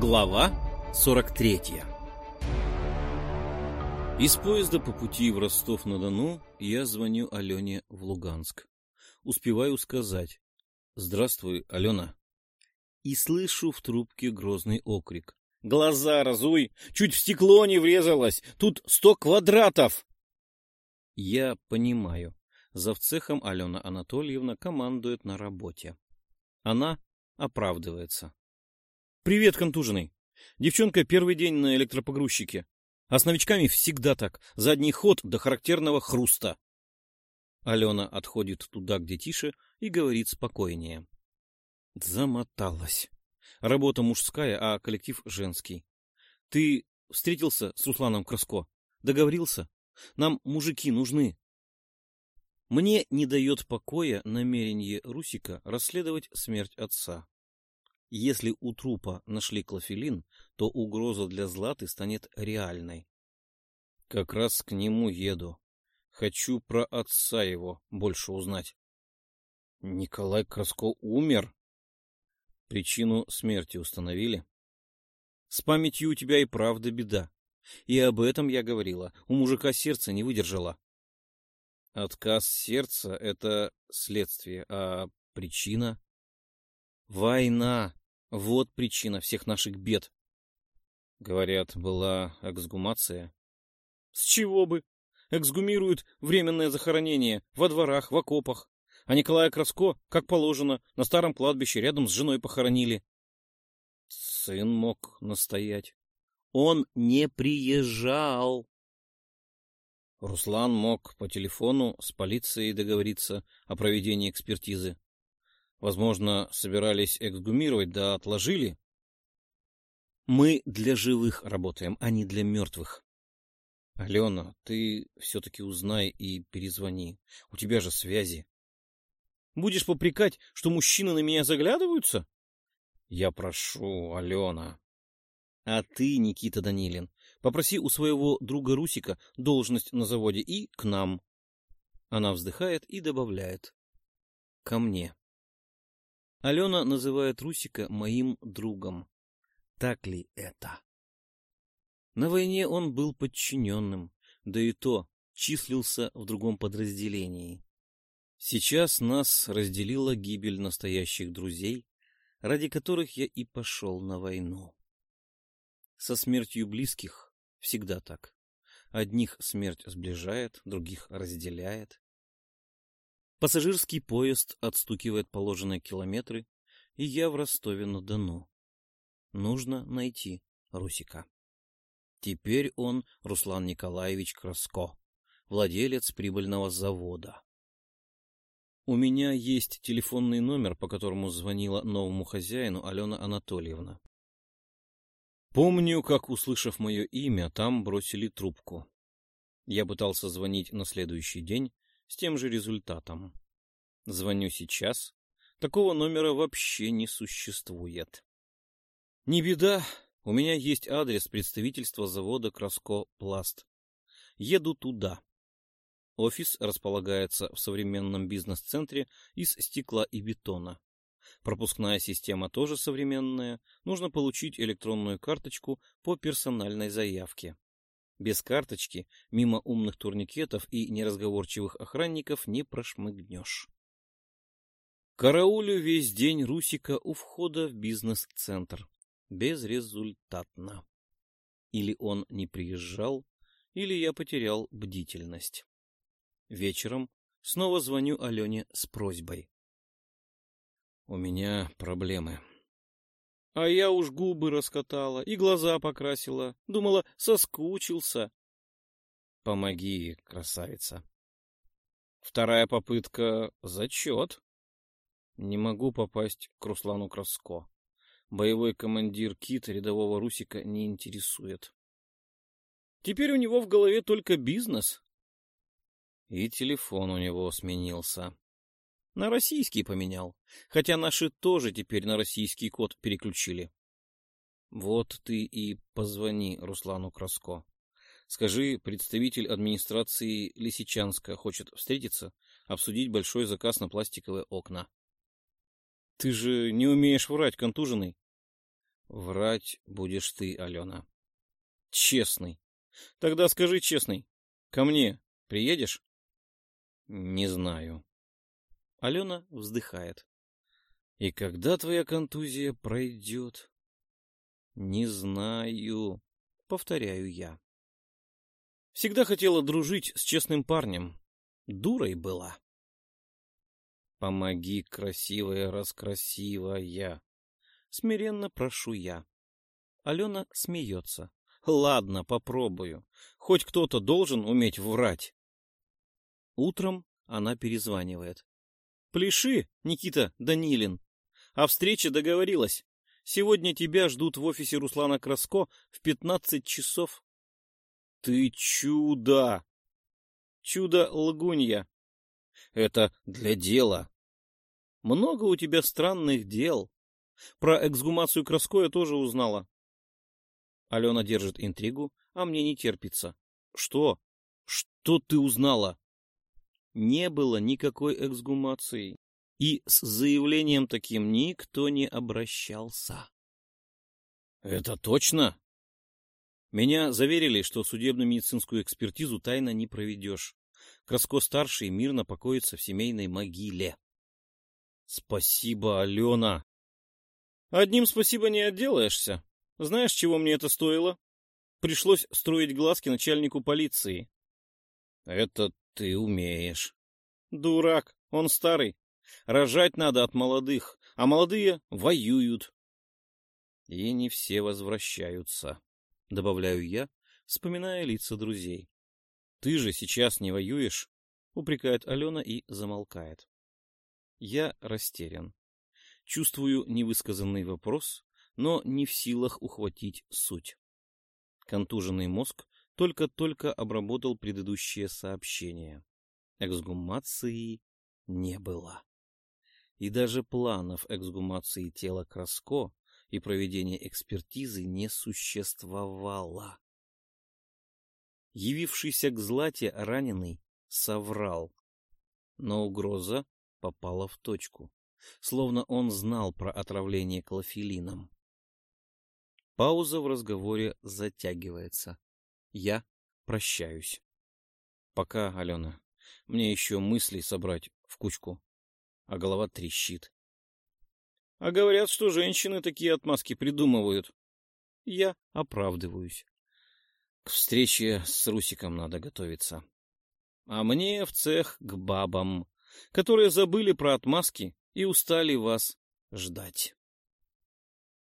Глава 43 Из поезда по пути в Ростов-на-Дону я звоню Алене в Луганск. Успеваю сказать «Здравствуй, Алена». И слышу в трубке грозный окрик. «Глаза разуй! Чуть в стекло не врезалась! Тут сто квадратов!» Я понимаю. Завцехом Алена Анатольевна командует на работе. Она оправдывается. «Привет, контуженный. Девчонка первый день на электропогрузчике. А с новичками всегда так. Задний ход до характерного хруста». Алена отходит туда, где тише, и говорит спокойнее. Замоталась. Работа мужская, а коллектив женский. Ты встретился с Русланом Краско? Договорился? Нам мужики нужны. Мне не дает покоя намерение Русика расследовать смерть отца. Если у трупа нашли клофелин, то угроза для Златы станет реальной. Как раз к нему еду. Хочу про отца его больше узнать. Николай Краско умер? Причину смерти установили? С памятью у тебя и правда беда. И об этом я говорила. У мужика сердце не выдержало. Отказ сердца — это следствие, а причина? Война. Вот причина всех наших бед. Говорят, была эксгумация. С чего бы? Эксгумируют временное захоронение во дворах, в окопах. А Николая Краско, как положено, на старом кладбище рядом с женой похоронили. Сын мог настоять. Он не приезжал. Руслан мог по телефону с полицией договориться о проведении экспертизы. Возможно, собирались эксгумировать, да отложили. Мы для живых работаем, а не для мертвых. Алена, ты все-таки узнай и перезвони. У тебя же связи. Будешь попрекать, что мужчины на меня заглядываются? Я прошу, Алена. А ты, Никита Данилин, попроси у своего друга Русика должность на заводе и к нам. Она вздыхает и добавляет. Ко мне. Алена называет Русика моим другом. Так ли это? На войне он был подчиненным, да и то числился в другом подразделении. Сейчас нас разделила гибель настоящих друзей, ради которых я и пошел на войну. Со смертью близких всегда так. Одних смерть сближает, других разделяет. Пассажирский поезд отстукивает положенные километры, и я в Ростове-на-Дону. Нужно найти Русика. Теперь он Руслан Николаевич Краско, владелец прибыльного завода. У меня есть телефонный номер, по которому звонила новому хозяину Алена Анатольевна. Помню, как, услышав мое имя, там бросили трубку. Я пытался звонить на следующий день, с тем же результатом. Звоню сейчас. Такого номера вообще не существует. Не беда, у меня есть адрес представительства завода Краско Пласт. Еду туда. Офис располагается в современном бизнес-центре из стекла и бетона. Пропускная система тоже современная. Нужно получить электронную карточку по персональной заявке. Без карточки мимо умных турникетов и неразговорчивых охранников не прошмыгнешь. Караулю весь день Русика у входа в бизнес-центр. Безрезультатно. Или он не приезжал, или я потерял бдительность. Вечером снова звоню Алене с просьбой. У меня проблемы. А я уж губы раскатала и глаза покрасила. Думала, соскучился. Помоги, красавица. Вторая попытка — зачет. Не могу попасть к Руслану Краско. Боевой командир Кит рядового Русика не интересует. Теперь у него в голове только бизнес. И телефон у него сменился. На российский поменял. Хотя наши тоже теперь на российский код переключили. Вот ты и позвони Руслану Краско. Скажи, представитель администрации Лисичанска хочет встретиться, обсудить большой заказ на пластиковые окна. Ты же не умеешь врать, контуженный. Врать будешь ты, Алена. Честный. Тогда скажи честный. Ко мне приедешь? Не знаю. Алена вздыхает. И когда твоя контузия пройдет? Не знаю, повторяю я. Всегда хотела дружить с честным парнем. Дурой была. Помоги, красивая, раскрасивая. Смиренно прошу я. Алена смеется. Ладно, попробую. Хоть кто-то должен уметь врать. Утром она перезванивает. Пляши, Никита Данилин. О встрече договорилась. Сегодня тебя ждут в офисе Руслана Краско в пятнадцать часов. Ты чудо! Чудо-лгунья. Это для дела. Много у тебя странных дел. Про эксгумацию Краско я тоже узнала. Алена держит интригу, а мне не терпится. Что? Что ты узнала? Не было никакой эксгумации. И с заявлением таким никто не обращался. Это точно? Меня заверили, что судебно-медицинскую экспертизу тайно не проведешь. Краско-старший мирно покоится в семейной могиле. Спасибо, Алена. Одним спасибо не отделаешься. Знаешь, чего мне это стоило? Пришлось строить глазки начальнику полиции. Это ты умеешь. Дурак, он старый. Рожать надо от молодых, а молодые воюют. И не все возвращаются, добавляю я, вспоминая лица друзей. Ты же сейчас не воюешь, упрекает Алена и замолкает. Я растерян. Чувствую невысказанный вопрос, но не в силах ухватить суть. Контуженный мозг только-только обработал предыдущее сообщение. Эксгумации не было. И даже планов эксгумации тела Краско и проведения экспертизы не существовало. Явившийся к Злате раненый соврал, но угроза попала в точку, словно он знал про отравление клофелином. Пауза в разговоре затягивается. Я прощаюсь. Пока, Алена. Мне еще мысли собрать в кучку, а голова трещит. А говорят, что женщины такие отмазки придумывают. Я оправдываюсь. К встрече с Русиком надо готовиться. А мне в цех к бабам которые забыли про отмазки и устали вас ждать.